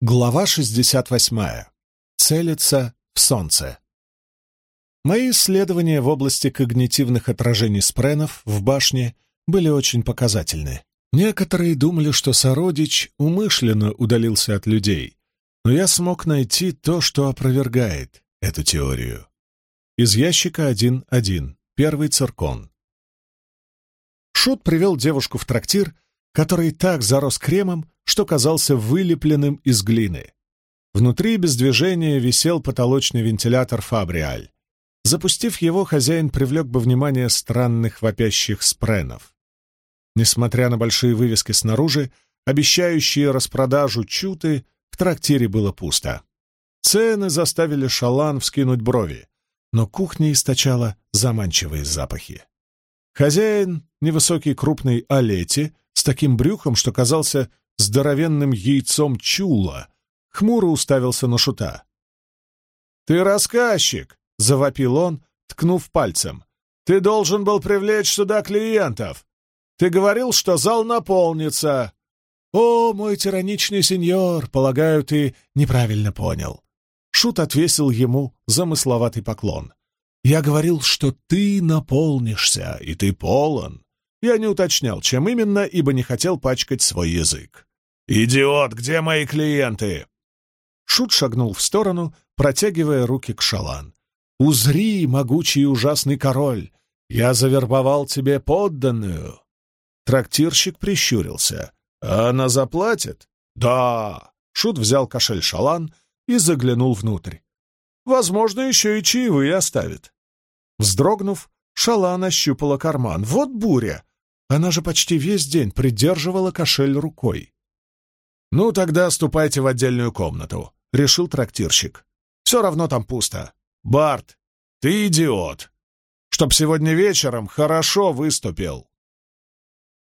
Глава 68. Целится в солнце. Мои исследования в области когнитивных отражений спренов в башне были очень показательны. Некоторые думали, что сородич умышленно удалился от людей, но я смог найти то, что опровергает эту теорию. Из ящика 1.1. Первый циркон. Шут привел девушку в трактир, который так зарос кремом, что казался вылепленным из глины. Внутри без движения висел потолочный вентилятор «Фабриаль». Запустив его, хозяин привлек бы внимание странных вопящих спренов. Несмотря на большие вывески снаружи, обещающие распродажу чуты, в трактире было пусто. Цены заставили шалан вскинуть брови, но кухня источала заманчивые запахи. Хозяин, невысокий крупный Олети, с таким брюхом, что казался здоровенным яйцом чула, хмуро уставился на шута. «Ты рассказчик!» — завопил он, ткнув пальцем. «Ты должен был привлечь сюда клиентов! Ты говорил, что зал наполнится!» «О, мой тираничный сеньор, полагаю, ты неправильно понял». Шут отвесил ему замысловатый поклон. «Я говорил, что ты наполнишься, и ты полон. Я не уточнял, чем именно, ибо не хотел пачкать свой язык. «Идиот, где мои клиенты?» Шут шагнул в сторону, протягивая руки к шалан. «Узри, могучий и ужасный король! Я завербовал тебе подданную!» Трактирщик прищурился. «А она заплатит?» «Да!» Шут взял кошель шалан и заглянул внутрь. «Возможно, еще и чаевые оставит». Вздрогнув, шалан ощупала карман. «Вот буря! Она же почти весь день придерживала кошель рукой. «Ну, тогда ступайте в отдельную комнату», — решил трактирщик. «Все равно там пусто. Барт, ты идиот! Чтоб сегодня вечером хорошо выступил!»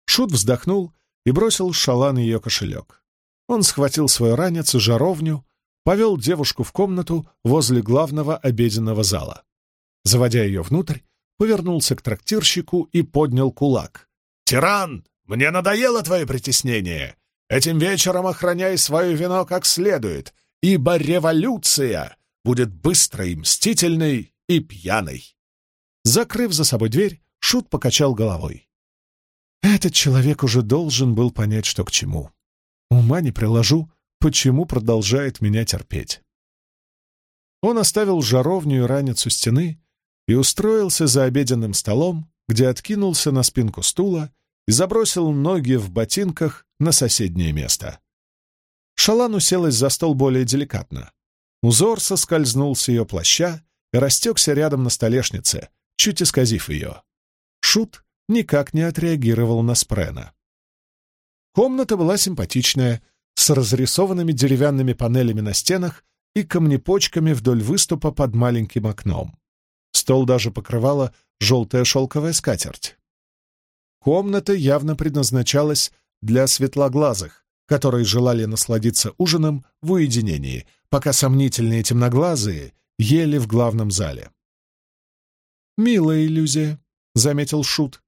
Шут вздохнул и бросил шалан ее кошелек. Он схватил свой ранец и жаровню, повел девушку в комнату возле главного обеденного зала. Заводя ее внутрь, повернулся к трактирщику и поднял кулак. «Тиран, мне надоело твое притеснение! Этим вечером охраняй свое вино как следует, ибо революция будет быстрой, мстительной и пьяной. Закрыв за собой дверь, Шут покачал головой. Этот человек уже должен был понять, что к чему. Ума не приложу, почему продолжает меня терпеть. Он оставил жаровню и раницу стены и устроился за обеденным столом, где откинулся на спинку стула и забросил ноги в ботинках на соседнее место. Шалан уселась за стол более деликатно. Узор соскользнул с ее плаща и растекся рядом на столешнице, чуть исказив ее. Шут никак не отреагировал на спрена. Комната была симпатичная, с разрисованными деревянными панелями на стенах и камнепочками вдоль выступа под маленьким окном. Стол даже покрывала желтая шелковая скатерть. Комната явно предназначалась для светлоглазых, которые желали насладиться ужином в уединении, пока сомнительные темноглазые ели в главном зале. «Милая иллюзия», — заметил Шут.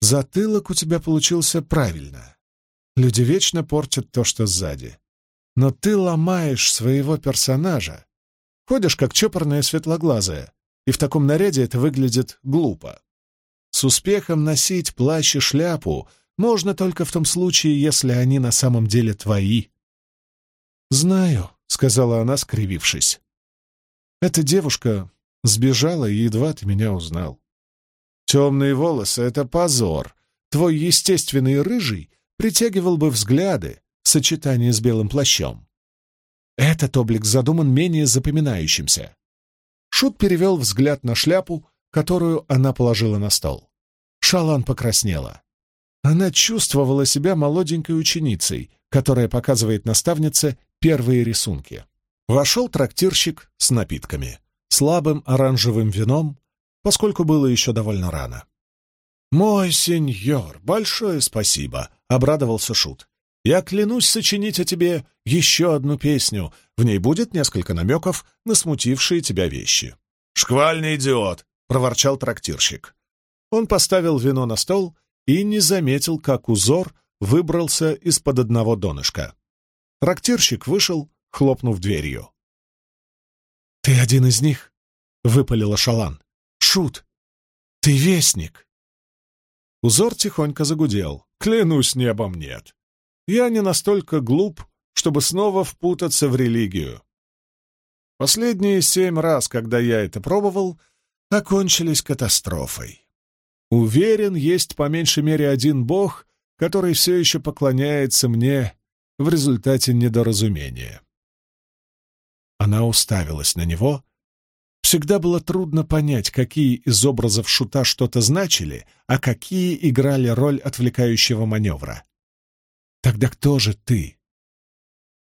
«Затылок у тебя получился правильно. Люди вечно портят то, что сзади. Но ты ломаешь своего персонажа. Ходишь, как чопорная светлоглазая, и в таком наряде это выглядит глупо. С успехом носить плащ и шляпу можно только в том случае, если они на самом деле твои. «Знаю», — сказала она, скривившись. «Эта девушка сбежала, и едва ты меня узнал. Темные волосы — это позор. Твой естественный рыжий притягивал бы взгляды в сочетании с белым плащом. Этот облик задуман менее запоминающимся. Шут перевел взгляд на шляпу, которую она положила на стол. Шалан покраснела. Она чувствовала себя молоденькой ученицей, которая показывает наставнице первые рисунки. Вошел трактирщик с напитками, слабым оранжевым вином, поскольку было еще довольно рано. «Мой сеньор, большое спасибо!» — обрадовался Шут. «Я клянусь сочинить о тебе еще одну песню. В ней будет несколько намеков на смутившие тебя вещи». «Шквальный идиот!» — проворчал трактирщик. Он поставил вино на стол и не заметил, как узор выбрался из-под одного донышка. Трактирщик вышел, хлопнув дверью. «Ты один из них?» — выпалила Шалан. «Шут! Ты вестник!» Узор тихонько загудел. «Клянусь небом, нет. Я не настолько глуп, чтобы снова впутаться в религию. Последние семь раз, когда я это пробовал, окончились катастрофой. Уверен, есть по меньшей мере один бог, который все еще поклоняется мне в результате недоразумения. Она уставилась на него. Всегда было трудно понять, какие из образов шута что-то значили, а какие играли роль отвлекающего маневра. Тогда кто же ты?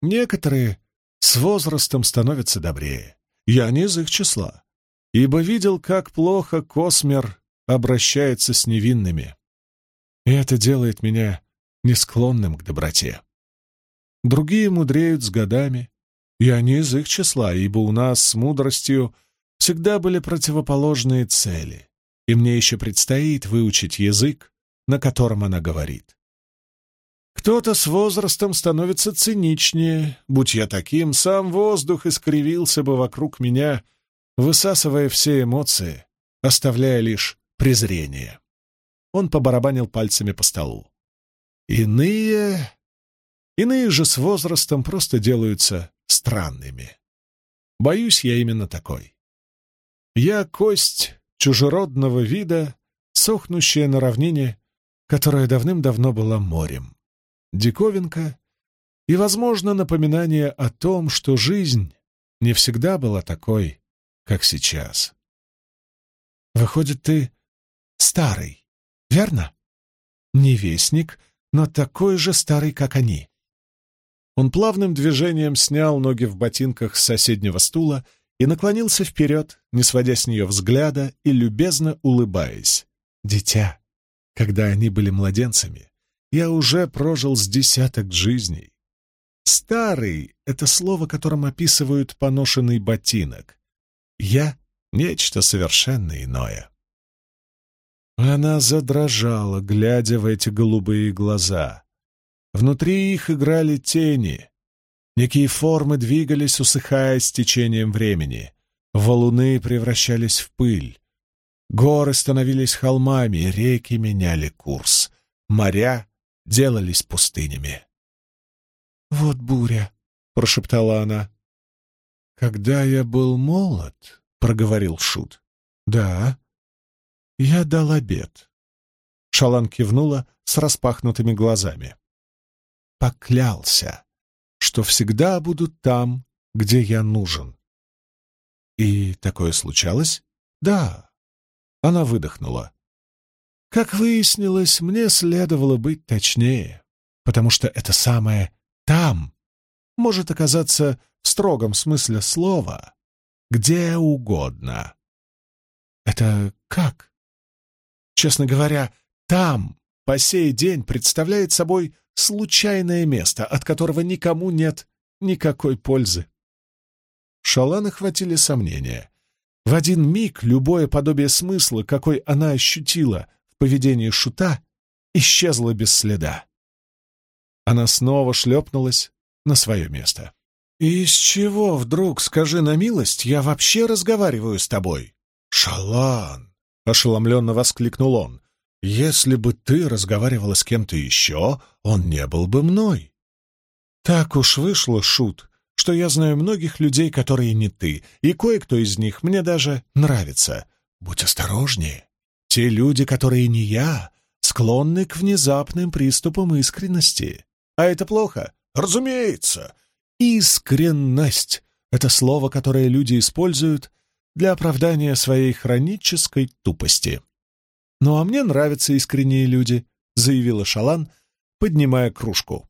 Некоторые с возрастом становятся добрее. Я не из их числа, ибо видел, как плохо Космер обращается с невинными. И это делает меня не склонным к доброте. Другие мудреют с годами, я не из их числа, ибо у нас с мудростью всегда были противоположные цели, и мне еще предстоит выучить язык, на котором она говорит. Кто-то с возрастом становится циничнее. Будь я таким, сам воздух искривился бы вокруг меня, высасывая все эмоции, оставляя лишь презрение. Он побарабанил пальцами по столу. Иные... Иные же с возрастом просто делаются странными. Боюсь, я именно такой. Я кость чужеродного вида, сохнущая на равнине, которая давным-давно была морем диковинка и, возможно, напоминание о том, что жизнь не всегда была такой, как сейчас. Выходит, ты старый, верно? Не вестник, но такой же старый, как они. Он плавным движением снял ноги в ботинках с соседнего стула и наклонился вперед, не сводя с нее взгляда и любезно улыбаясь. Дитя, когда они были младенцами, я уже прожил с десяток жизней. Старый — это слово, которым описывают поношенный ботинок. Я — нечто совершенно иное. Она задрожала, глядя в эти голубые глаза. Внутри их играли тени. Некие формы двигались, усыхая с течением времени. Валуны превращались в пыль. Горы становились холмами, реки меняли курс. Моря делались пустынями. «Вот буря», — прошептала она. «Когда я был молод», — проговорил Шут. «Да, я дал обед». Шалан кивнула с распахнутыми глазами. «Поклялся, что всегда буду там, где я нужен». «И такое случалось?» «Да». Она выдохнула. Как выяснилось, мне следовало быть точнее, потому что это самое «там» может оказаться в строгом смысле слова где угодно. Это как? Честно говоря, «там» по сей день представляет собой случайное место, от которого никому нет никакой пользы. Шалана хватили сомнения. В один миг любое подобие смысла, какой она ощутила поведение шута исчезло без следа. Она снова шлепнулась на свое место. «Из чего вдруг, скажи на милость, я вообще разговариваю с тобой?» «Шалан!» — ошеломленно воскликнул он. «Если бы ты разговаривала с кем-то еще, он не был бы мной». «Так уж вышло, Шут, что я знаю многих людей, которые не ты, и кое-кто из них мне даже нравится. Будь осторожнее. Те люди, которые не я, склонны к внезапным приступам искренности. А это плохо? Разумеется. Искренность — это слово, которое люди используют для оправдания своей хронической тупости. «Ну а мне нравятся искренние люди», — заявила Шалан, поднимая кружку.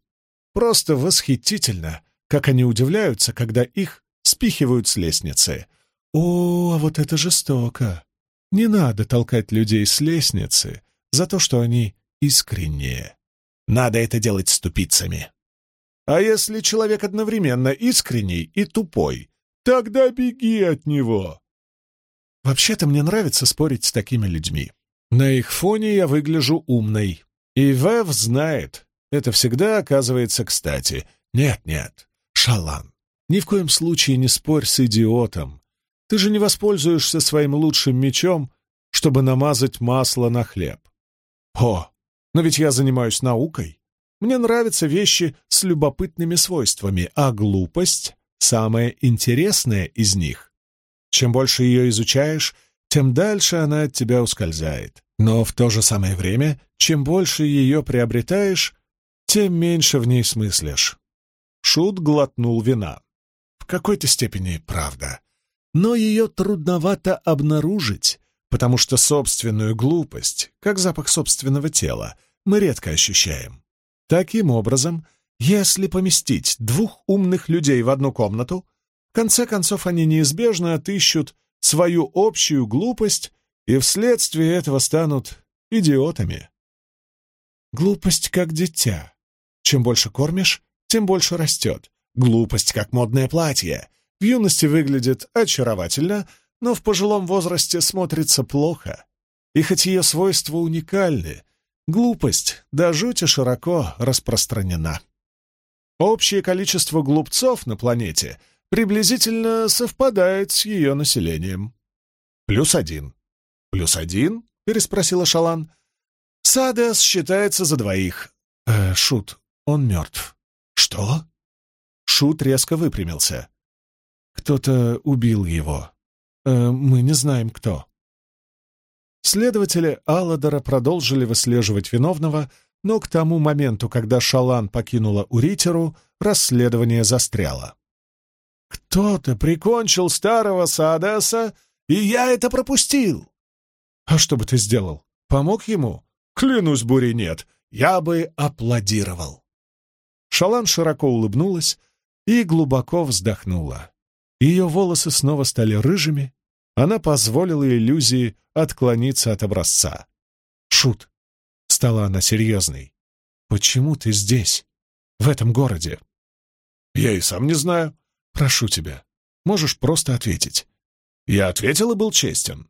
«Просто восхитительно, как они удивляются, когда их спихивают с лестницы. О, а вот это жестоко! Не надо толкать людей с лестницы за то, что они искренние. Надо это делать с тупицами. А если человек одновременно искренний и тупой, тогда беги от него. Вообще-то мне нравится спорить с такими людьми. На их фоне я выгляжу умной. И Вэв знает, это всегда оказывается кстати. Нет-нет, Шалан, ни в коем случае не спорь с идиотом. Ты же не воспользуешься своим лучшим мечом, чтобы намазать масло на хлеб. О, но ведь я занимаюсь наукой. Мне нравятся вещи с любопытными свойствами, а глупость — самая интересная из них. Чем больше ее изучаешь, тем дальше она от тебя ускользает. Но в то же самое время, чем больше ее приобретаешь, тем меньше в ней смыслишь. Шут глотнул вина. В какой-то степени правда. Но ее трудновато обнаружить, потому что собственную глупость, как запах собственного тела, мы редко ощущаем. Таким образом, если поместить двух умных людей в одну комнату, конце концов они неизбежно отыщут свою общую глупость и вследствие этого станут идиотами. Глупость как дитя. Чем больше кормишь, тем больше растет. Глупость как модное платье. В юности выглядит очаровательно, но в пожилом возрасте смотрится плохо. И хоть ее свойства уникальны, глупость до жути широко распространена. Общее количество глупцов на планете приблизительно совпадает с ее населением. Плюс один. «Плюс один?» — переспросила Шалан. «Садес считается за двоих». «Э, Шут, он мертв». «Что?» Шут резко выпрямился. «Кто-то убил его. Э, мы не знаем, кто». Следователи Алладора продолжили выслеживать виновного, но к тому моменту, когда Шалан покинула Уритеру, расследование застряло. «Кто-то прикончил старого Саадеса, и я это пропустил!» «А что бы ты сделал? Помог ему?» «Клянусь, бури нет, я бы аплодировал!» Шалан широко улыбнулась и глубоко вздохнула. Ее волосы снова стали рыжими, она позволила иллюзии отклониться от образца. «Шут!» — стала она серьезной. «Почему ты здесь, в этом городе?» «Я и сам не знаю. Прошу тебя, можешь просто ответить». Я ответил и был честен.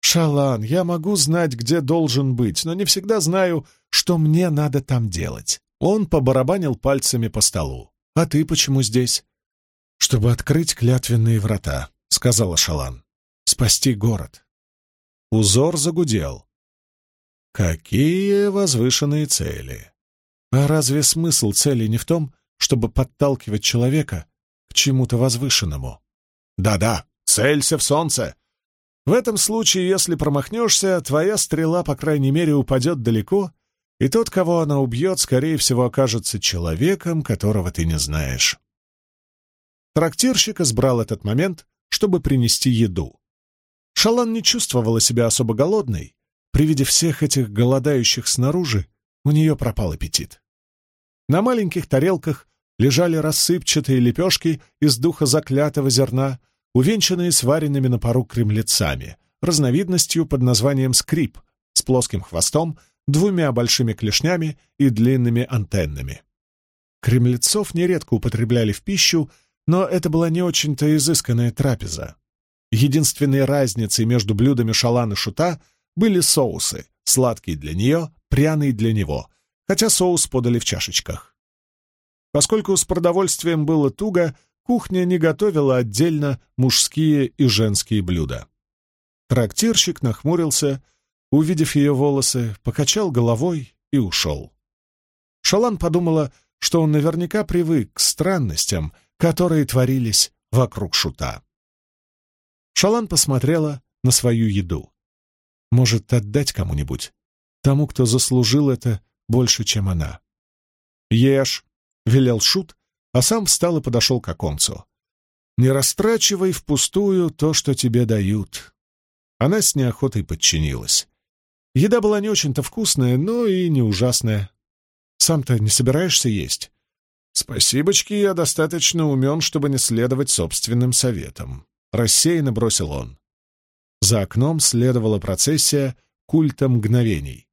«Шалан, я могу знать, где должен быть, но не всегда знаю, что мне надо там делать». Он побарабанил пальцами по столу. «А ты почему здесь?» «Чтобы открыть клятвенные врата», — сказала Шалан. «Спасти город». Узор загудел. «Какие возвышенные цели!» «А разве смысл цели не в том, чтобы подталкивать человека к чему-то возвышенному?» «Да-да, целься в солнце!» В этом случае, если промахнешься, твоя стрела, по крайней мере, упадет далеко, и тот, кого она убьет, скорее всего, окажется человеком, которого ты не знаешь. Трактирщик избрал этот момент, чтобы принести еду. Шалан не чувствовала себя особо голодной. При виде всех этих голодающих снаружи у нее пропал аппетит. На маленьких тарелках лежали рассыпчатые лепешки из духа заклятого зерна, увенчанные сваренными на пару кремлецами, разновидностью под названием скрип, с плоским хвостом, двумя большими клешнями и длинными антеннами. Кремлецов нередко употребляли в пищу, но это была не очень-то изысканная трапеза. Единственной разницей между блюдами шалан и шута были соусы, сладкий для нее, пряный для него, хотя соус подали в чашечках. Поскольку с продовольствием было туго, кухня не готовила отдельно мужские и женские блюда. Трактирщик нахмурился, увидев ее волосы, покачал головой и ушел. Шалан подумала, что он наверняка привык к странностям, которые творились вокруг шута. Шалан посмотрела на свою еду. Может, отдать кому-нибудь? Тому, кто заслужил это больше, чем она. «Ешь!» — велел шут, а сам встал и подошел к оконцу. «Не растрачивай впустую то, что тебе дают». Она с неохотой подчинилась. Еда была не очень-то вкусная, но и не ужасная. «Сам-то не собираешься есть?» «Спасибочки, я достаточно умен, чтобы не следовать собственным советам», — рассеянно бросил он. За окном следовала процессия культа мгновений.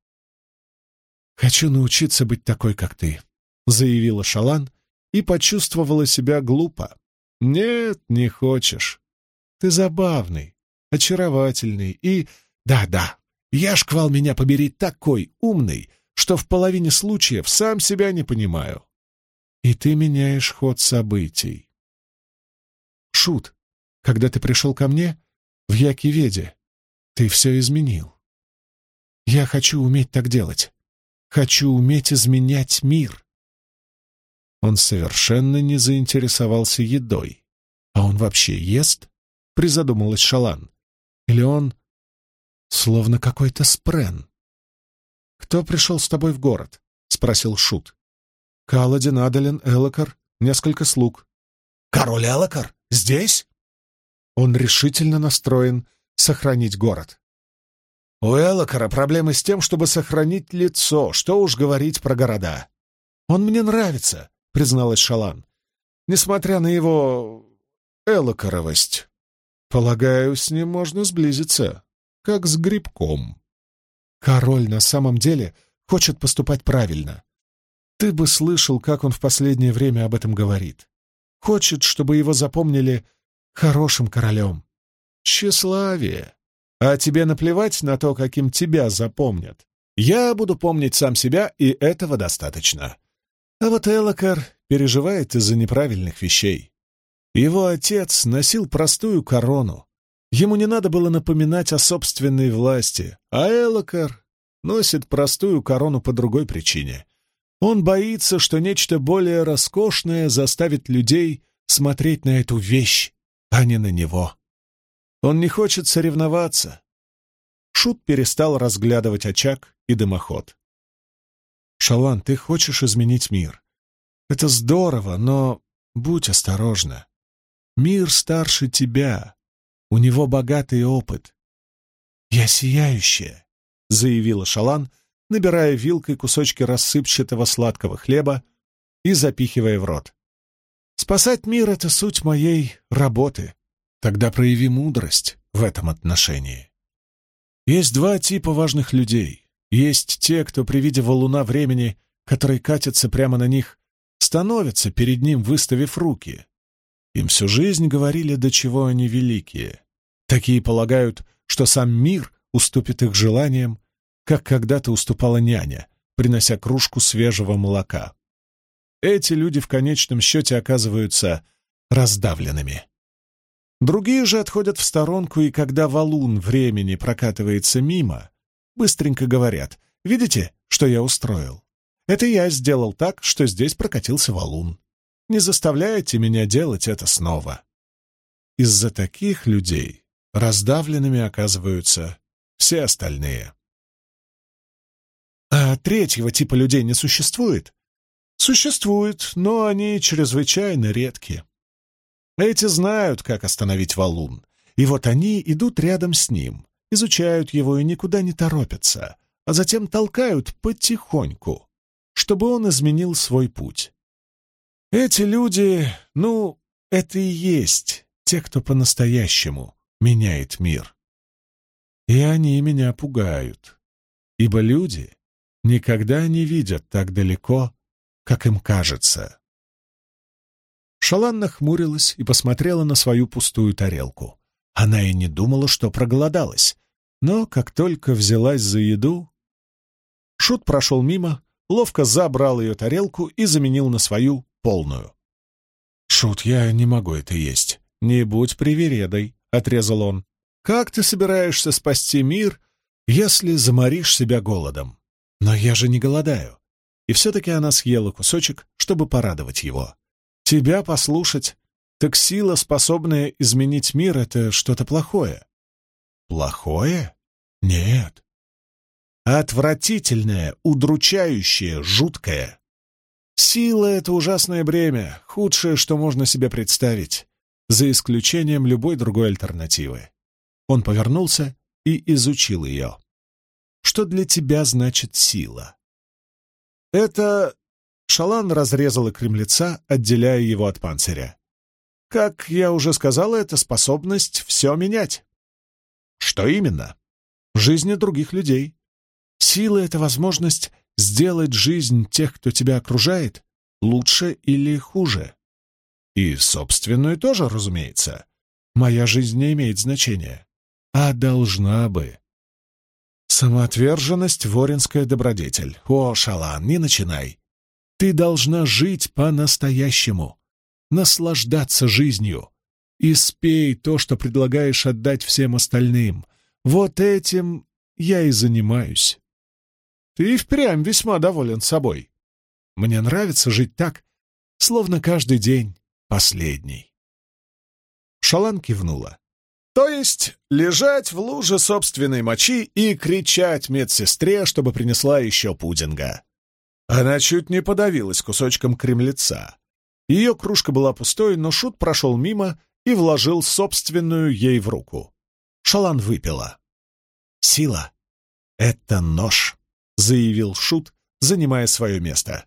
«Хочу научиться быть такой, как ты», — заявила Шалан, и почувствовала себя глупо. «Нет, не хочешь. Ты забавный, очаровательный и... Да-да, я, шквал меня побери, такой умный, что в половине случаев сам себя не понимаю. и ты меняешь ход событий. Шут, когда ты пришел ко мне в Якиведе, ты все изменил. Я хочу уметь так делать. Хочу уметь изменять мир. Он совершенно не заинтересовался едой. А он вообще ест? Призадумалась Шалан. Или он словно какой-то спрен? «Кто пришел с тобой в город?» — спросил Шут. «Каладин, Адалин, Элокар, несколько слуг». «Король Элокар? Здесь?» Он решительно настроен сохранить город. У Элокара проблемы с тем, чтобы сохранить лицо, что уж говорить про города. «Он мне нравится», — призналась Шалан, «несмотря на его элокаровость. Полагаю, с ним можно сблизиться, как с грибком». Король на самом деле хочет поступать правильно. Ты бы слышал, как он в последнее время об этом говорит. Хочет, чтобы его запомнили хорошим королем. Тщеславие. А тебе наплевать на то, каким тебя запомнят. Я буду помнить сам себя, и этого достаточно. А вот Элокар переживает из-за неправильных вещей. Его отец носил простую корону, Ему не надо было напоминать о собственной власти, а Элокар носит простую корону по другой причине. Он боится, что нечто более роскошное заставит людей смотреть на эту вещь, а не на него. Он не хочет соревноваться. Шут перестал разглядывать очаг и дымоход. «Шалан, ты хочешь изменить мир. Это здорово, но будь осторожна. Мир старше тебя, у него богатый опыт. «Я сияющая», — заявила Шалан, набирая вилкой кусочки рассыпчатого сладкого хлеба и запихивая в рот. «Спасать мир — это суть моей работы. Тогда прояви мудрость в этом отношении. Есть два типа важных людей. Есть те, кто при виде валуна времени, который катится прямо на них, становятся перед ним, выставив руки. Им всю жизнь говорили, до чего они великие. Такие полагают, что сам мир уступит их желаниям, как когда-то уступала няня, принося кружку свежего молока. Эти люди в конечном счете оказываются раздавленными. Другие же отходят в сторонку, и когда валун времени прокатывается мимо, быстренько говорят, «Видите, что я устроил? Это я сделал так, что здесь прокатился валун. Не заставляйте меня делать это снова. Из-за таких людей раздавленными оказываются все остальные. А третьего типа людей не существует? Существует, но они чрезвычайно редки. Эти знают, как остановить валун, и вот они идут рядом с ним, изучают его и никуда не торопятся, а затем толкают потихоньку, чтобы он изменил свой путь. Эти люди, ну, это и есть те, кто по-настоящему меняет мир. И они меня пугают, ибо люди никогда не видят так далеко, как им кажется. Шалан нахмурилась и посмотрела на свою пустую тарелку. Она и не думала, что проголодалась, но как только взялась за еду... Шут прошел мимо, ловко забрал ее тарелку и заменил на свою полную. «Шут, я не могу это есть. Не будь привередой», — отрезал он. «Как ты собираешься спасти мир, если заморишь себя голодом? Но я же не голодаю». И все-таки она съела кусочек, чтобы порадовать его. «Тебя послушать, так сила, способная изменить мир, — это что-то плохое». «Плохое? Нет. Отвратительное, удручающее, жуткое. Сила — это ужасное бремя, худшее, что можно себе представить, за исключением любой другой альтернативы. Он повернулся и изучил ее. Что для тебя значит сила? Это... Шалан разрезала кремлеца, отделяя его от панциря. Как я уже сказал, это способность все менять. Что именно? Жизни других людей. Сила — это возможность сделать жизнь тех, кто тебя окружает, лучше или хуже. И собственную тоже, разумеется. Моя жизнь не имеет значения, а должна бы. Самоотверженность — воринская добродетель. О, Шалан, не начинай. Ты должна жить по-настоящему, наслаждаться жизнью. И спей то, что предлагаешь отдать всем остальным. Вот этим я и занимаюсь. Ты впрямь весьма доволен собой. Мне нравится жить так, словно каждый день последний. Шалан кивнула. То есть лежать в луже собственной мочи и кричать медсестре, чтобы принесла еще пудинга. Она чуть не подавилась кусочком кремлеца. Ее кружка была пустой, но Шут прошел мимо и вложил собственную ей в руку. Шалан выпила. «Сила — это нож», — заявил Шут, занимая свое место.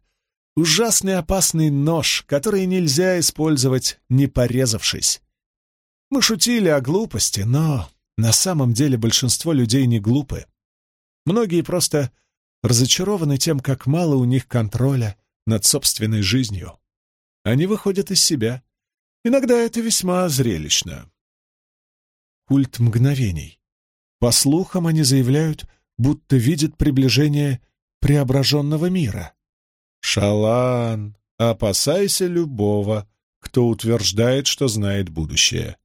«Ужасный опасный нож, который нельзя использовать, не порезавшись. Мы шутили о глупости, но на самом деле большинство людей не глупы. Многие просто разочарованы тем, как мало у них контроля над собственной жизнью. Они выходят из себя. Иногда это весьма зрелищно. Культ мгновений. По слухам, они заявляют, будто видят приближение преображенного мира. Шалан, опасайся любого, кто утверждает, что знает будущее.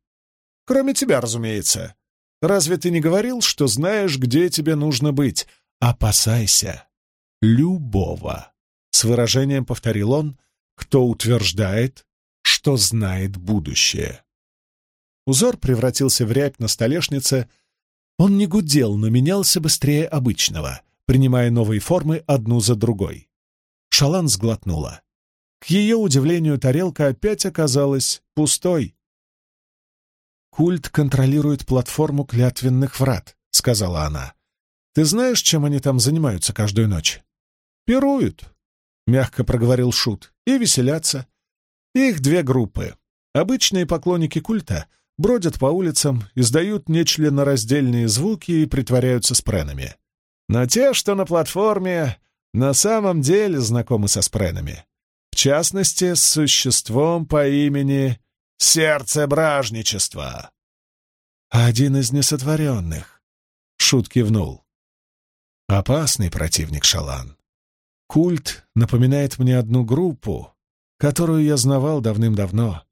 Кроме тебя, разумеется. Разве ты не говорил, что знаешь, где тебе нужно быть? Опасайся. Любого. С выражением повторил он, кто утверждает, что знает будущее. Узор превратился в рябь на столешнице. Он не гудел, но менялся быстрее обычного, принимая новые формы одну за другой. Шалан сглотнула. К ее удивлению, тарелка опять оказалась пустой. «Культ контролирует платформу клятвенных врат», — сказала она. «Ты знаешь, чем они там занимаются каждую ночь?» «Пируют», — мягко проговорил Шут, — «и веселятся. Их две группы. Обычные поклонники культа бродят по улицам, издают нечленораздельные звуки и притворяются спренами. Но те, что на платформе, на самом деле знакомы со спренами. В частности, с существом по имени сердце бражничества. Один из несотворенных. Шут кивнул. Опасный противник Шалан. Культ напоминает мне одну группу, которую я знавал давным-давно.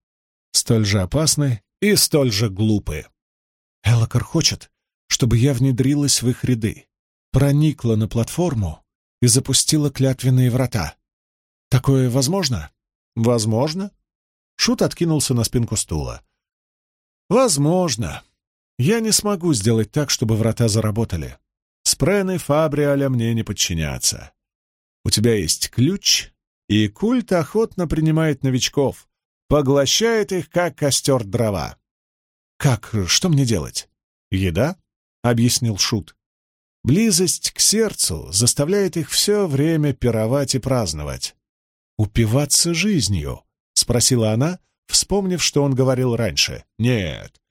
Столь же опасны и столь же глупы. Элокар хочет, чтобы я внедрилась в их ряды, проникла на платформу и запустила клятвенные врата. Такое возможно? Возможно. Шут откинулся на спинку стула. «Возможно. Я не смогу сделать так, чтобы врата заработали. Спрены Фабриаля мне не подчинятся. У тебя есть ключ, и культ охотно принимает новичков, поглощает их, как костер дрова. Как, что мне делать? Еда?» — объяснил Шут. Близость к сердцу заставляет их все время пировать и праздновать. Упиваться жизнью, — спросила она, вспомнив, что он говорил раньше. «Нет.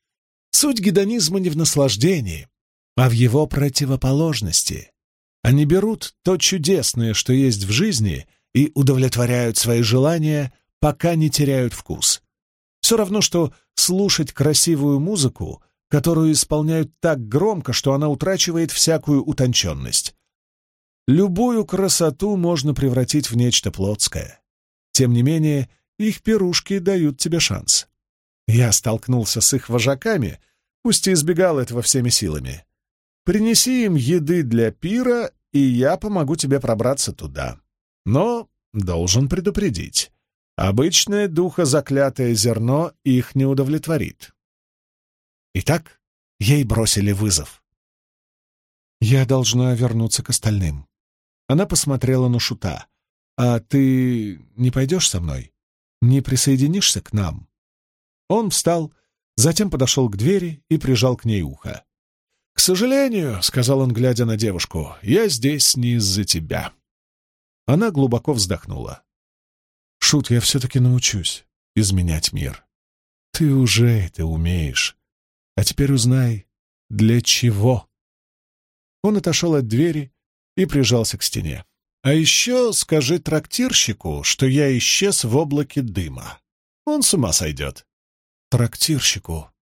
Суть гедонизма не в наслаждении, а в его противоположности. Они берут то чудесное, что есть в жизни, и удовлетворяют свои желания, пока не теряют вкус. Все равно, что слушать красивую музыку, которую исполняют так громко, что она утрачивает всякую утонченность. Любую красоту можно превратить в нечто плотское. Тем не менее, их пирушки дают тебе шанс. Я столкнулся с их вожаками, пусть и избегал этого всеми силами. Принеси им еды для пира, и я помогу тебе пробраться туда. Но должен предупредить. Обычное духозаклятое зерно их не удовлетворит. Итак, ей бросили вызов. Я должна вернуться к остальным. Она посмотрела на Шута. «А ты не пойдешь со мной?» не присоединишься к нам?» Он встал, затем подошел к двери и прижал к ней ухо. «К сожалению», — сказал он, глядя на девушку, — «я здесь не из-за тебя». Она глубоко вздохнула. «Шут, я все-таки научусь изменять мир. Ты уже это умеешь. А теперь узнай, для чего». Он отошел от двери и прижался к стене. А еще скажи трактирщику, что я исчез в облаке дыма. Он с ума сойдет. Трактирщику.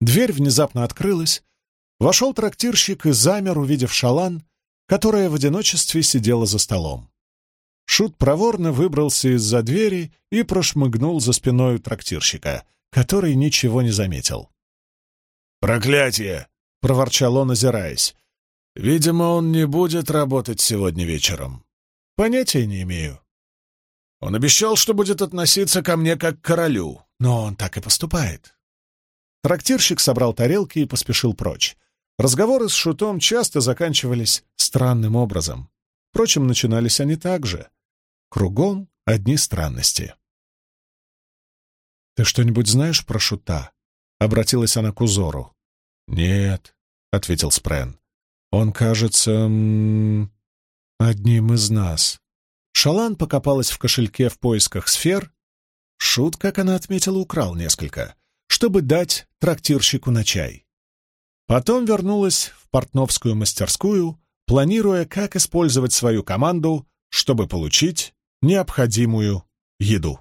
Дверь внезапно открылась. Вошел трактирщик и замер, увидев шалан, которая в одиночестве сидела за столом. Шут проворно выбрался из-за двери и прошмыгнул за спиной трактирщика, который ничего не заметил. «Проклятие!» — проворчал он, озираясь. «Видимо, он не будет работать сегодня вечером. Понятия не имею. Он обещал, что будет относиться ко мне как к королю, но он так и поступает». Трактирщик собрал тарелки и поспешил прочь. Разговоры с Шутом часто заканчивались странным образом. Впрочем, начинались они так же. Кругом одни странности. «Ты что-нибудь знаешь про Шута?» — обратилась она к узору. «Нет», — ответил Спрен. «Он кажется... Одним из нас». Шалан покопалась в кошельке в поисках сфер. Шут, как она отметила, украл несколько, чтобы дать трактирщику на чай. Потом вернулась в портновскую мастерскую, планируя, как использовать свою команду, чтобы получить необходимую еду.